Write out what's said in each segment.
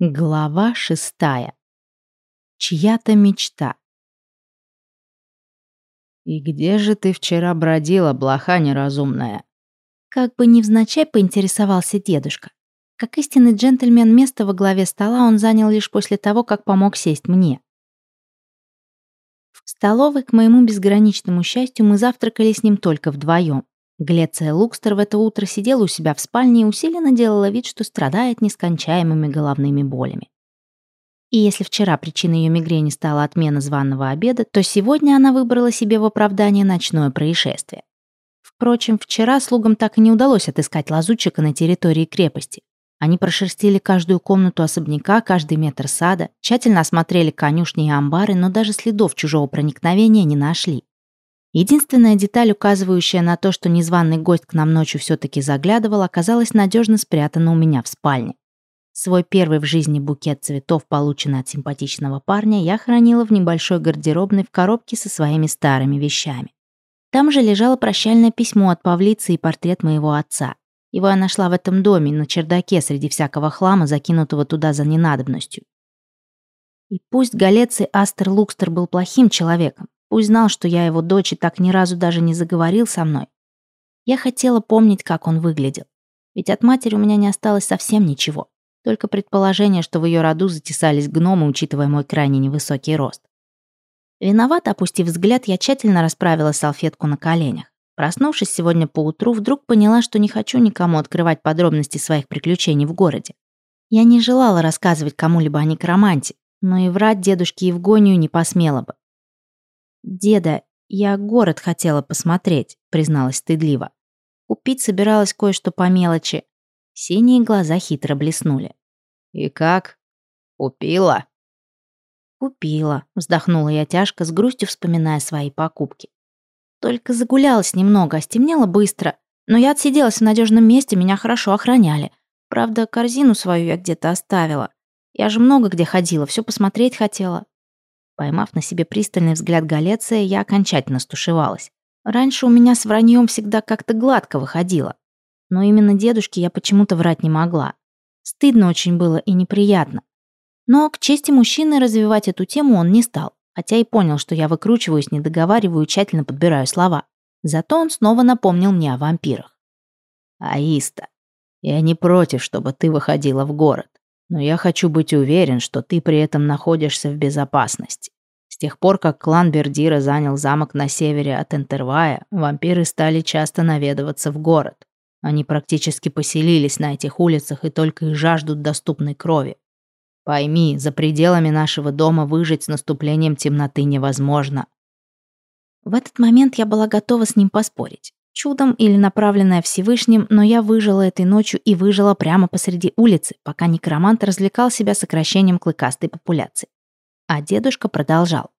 Глава шестая. Чья-то мечта. «И где же ты вчера бродила, блоха неразумная?» Как бы невзначай поинтересовался дедушка. Как истинный джентльмен место во главе стола он занял лишь после того, как помог сесть мне. В столовой, к моему безграничному счастью, мы завтракали с ним только вдвоем. Глеция Лукстер в это утро сидела у себя в спальне и усиленно делала вид, что страдает нескончаемыми головными болями. И если вчера причиной ее мигрени стала отмена званого обеда, то сегодня она выбрала себе в оправдание ночное происшествие. Впрочем, вчера слугам так и не удалось отыскать лазутчика на территории крепости. Они прошерстили каждую комнату особняка, каждый метр сада, тщательно осмотрели конюшни и амбары, но даже следов чужого проникновения не нашли. Единственная деталь, указывающая на то, что незваный гость к нам ночью все-таки заглядывал, оказалась надежно спрятана у меня в спальне. Свой первый в жизни букет цветов, полученный от симпатичного парня, я хранила в небольшой гардеробной в коробке со своими старыми вещами. Там же лежало прощальное письмо от Павлицы и портрет моего отца. Его я нашла в этом доме, на чердаке, среди всякого хлама, закинутого туда за ненадобностью. И пусть Галец и Астер Лукстер был плохим человеком, Пусть знал, что я его дочь и так ни разу даже не заговорил со мной. Я хотела помнить, как он выглядел. Ведь от матери у меня не осталось совсем ничего. Только предположение, что в ее роду затесались гномы, учитывая мой крайне невысокий рост. Виновато опустив взгляд, я тщательно расправила салфетку на коленях. Проснувшись сегодня поутру, вдруг поняла, что не хочу никому открывать подробности своих приключений в городе. Я не желала рассказывать кому-либо о некроманте, но и врать дедушке Евгонию не посмела бы. «Деда, я город хотела посмотреть», — призналась стыдливо. «Купить собиралась кое-что по мелочи». Синие глаза хитро блеснули. «И как? Купила?» «Купила», — вздохнула я тяжко, с грустью вспоминая свои покупки. «Только загулялась немного, а стемнело быстро. Но я отсиделась в надежном месте, меня хорошо охраняли. Правда, корзину свою я где-то оставила. Я же много где ходила, все посмотреть хотела. Поймав на себе пристальный взгляд Галеция, я окончательно стушевалась. Раньше у меня с враньем всегда как-то гладко выходило. Но именно дедушке я почему-то врать не могла. Стыдно очень было и неприятно. Но к чести мужчины развивать эту тему он не стал, хотя и понял, что я выкручиваюсь, не договариваю тщательно подбираю слова. Зато он снова напомнил мне о вампирах. «Аиста, я не против, чтобы ты выходила в город. Но я хочу быть уверен, что ты при этом находишься в безопасности. С тех пор, как клан Бердира занял замок на севере от Энтервая, вампиры стали часто наведываться в город. Они практически поселились на этих улицах и только и жаждут доступной крови. Пойми, за пределами нашего дома выжить с наступлением темноты невозможно. В этот момент я была готова с ним поспорить. Чудом или направленная Всевышним, но я выжила этой ночью и выжила прямо посреди улицы, пока некромант развлекал себя сокращением клыкастой популяции. А дедушка продолжал.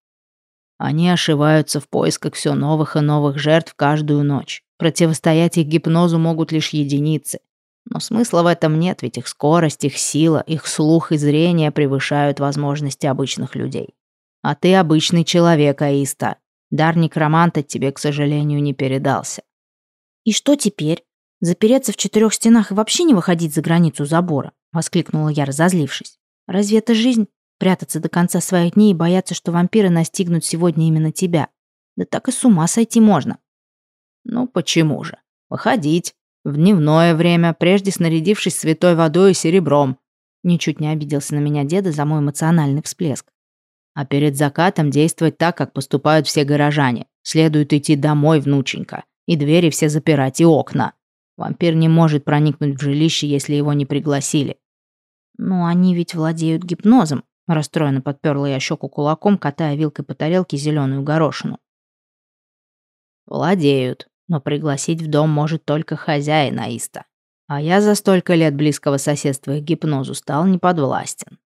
Они ошиваются в поисках все новых и новых жертв каждую ночь. Противостоять их гипнозу могут лишь единицы. Но смысла в этом нет, ведь их скорость, их сила, их слух и зрение превышают возможности обычных людей. А ты обычный человек, Аиста. Дар некроманта тебе, к сожалению, не передался. «И что теперь? Запереться в четырех стенах и вообще не выходить за границу забора?» — воскликнула я, разозлившись. «Разве это жизнь? Прятаться до конца своих дней и бояться, что вампиры настигнут сегодня именно тебя? Да так и с ума сойти можно». «Ну почему же? Выходить. В дневное время, прежде снарядившись святой водой и серебром». Ничуть не обиделся на меня деда за мой эмоциональный всплеск. «А перед закатом действовать так, как поступают все горожане. Следует идти домой, внученька. И двери все запирать, и окна. Вампир не может проникнуть в жилище, если его не пригласили. «Ну, они ведь владеют гипнозом», — расстроенно подперла я щеку кулаком, катая вилкой по тарелке зеленую горошину. «Владеют, но пригласить в дом может только хозяин Аиста. А я за столько лет близкого соседства к гипнозу стал неподвластен.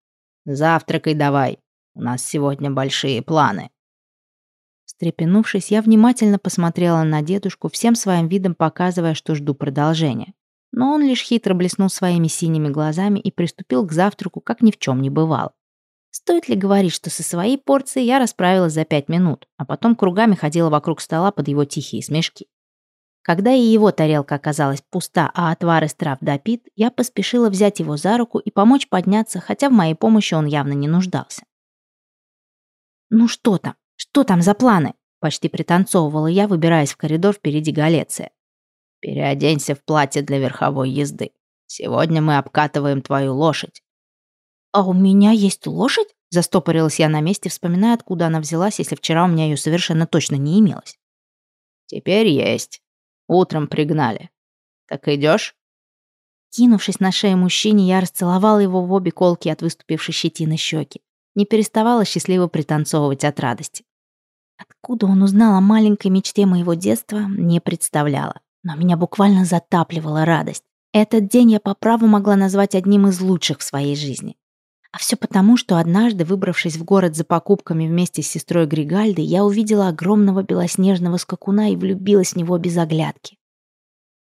Завтракай давай, у нас сегодня большие планы». Встрепенувшись, я внимательно посмотрела на дедушку, всем своим видом показывая, что жду продолжения. Но он лишь хитро блеснул своими синими глазами и приступил к завтраку, как ни в чем не бывало. Стоит ли говорить, что со своей порцией я расправилась за пять минут, а потом кругами ходила вокруг стола под его тихие смешки. Когда и его тарелка оказалась пуста, а отвар из трав допит, я поспешила взять его за руку и помочь подняться, хотя в моей помощи он явно не нуждался. «Ну что там? Что там за планы?» Почти пританцовывала я, выбираясь в коридор впереди Галеция. «Переоденься в платье для верховой езды. Сегодня мы обкатываем твою лошадь». «А у меня есть лошадь?» Застопорилась я на месте, вспоминая, откуда она взялась, если вчера у меня ее совершенно точно не имелось. «Теперь есть. Утром пригнали. Так идешь? Кинувшись на шею мужчине, я расцеловала его в обе колки от выступившей щетины щеки. Не переставала счастливо пританцовывать от радости. Откуда он узнал о маленькой мечте моего детства, не представляла. Но меня буквально затапливала радость. Этот день я по праву могла назвать одним из лучших в своей жизни. А все потому, что однажды, выбравшись в город за покупками вместе с сестрой Григальды, я увидела огромного белоснежного скакуна и влюбилась в него без оглядки.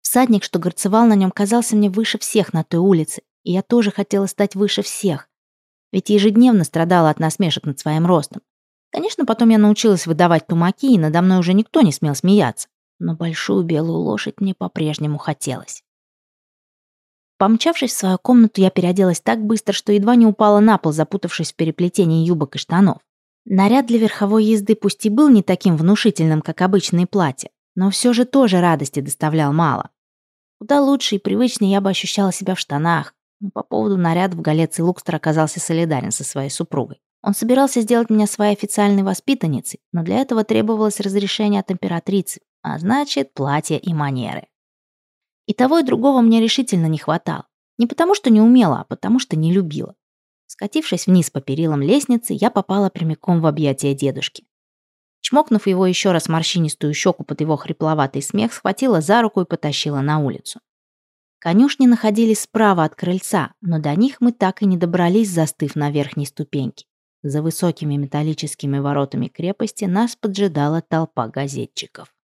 Всадник, что горцевал на нем, казался мне выше всех на той улице, и я тоже хотела стать выше всех. Ведь ежедневно страдала от насмешек над своим ростом. Конечно, потом я научилась выдавать тумаки, и надо мной уже никто не смел смеяться. Но большую белую лошадь мне по-прежнему хотелось. Помчавшись в свою комнату, я переоделась так быстро, что едва не упала на пол, запутавшись в переплетении юбок и штанов. Наряд для верховой езды пусть и был не таким внушительным, как обычные платья, но все же тоже радости доставлял мало. Куда лучше и привычнее я бы ощущала себя в штанах, но по поводу нарядов Галец и Лукстер оказался солидарен со своей супругой. Он собирался сделать меня своей официальной воспитанницей, но для этого требовалось разрешение от императрицы, а значит, платье и манеры. И того и другого мне решительно не хватало. Не потому, что не умела, а потому, что не любила. Скатившись вниз по перилам лестницы, я попала прямиком в объятия дедушки. Чмокнув его еще раз морщинистую щеку под его хрипловатый смех, схватила за руку и потащила на улицу. Конюшни находились справа от крыльца, но до них мы так и не добрались, застыв на верхней ступеньке. За высокими металлическими воротами крепости нас поджидала толпа газетчиков.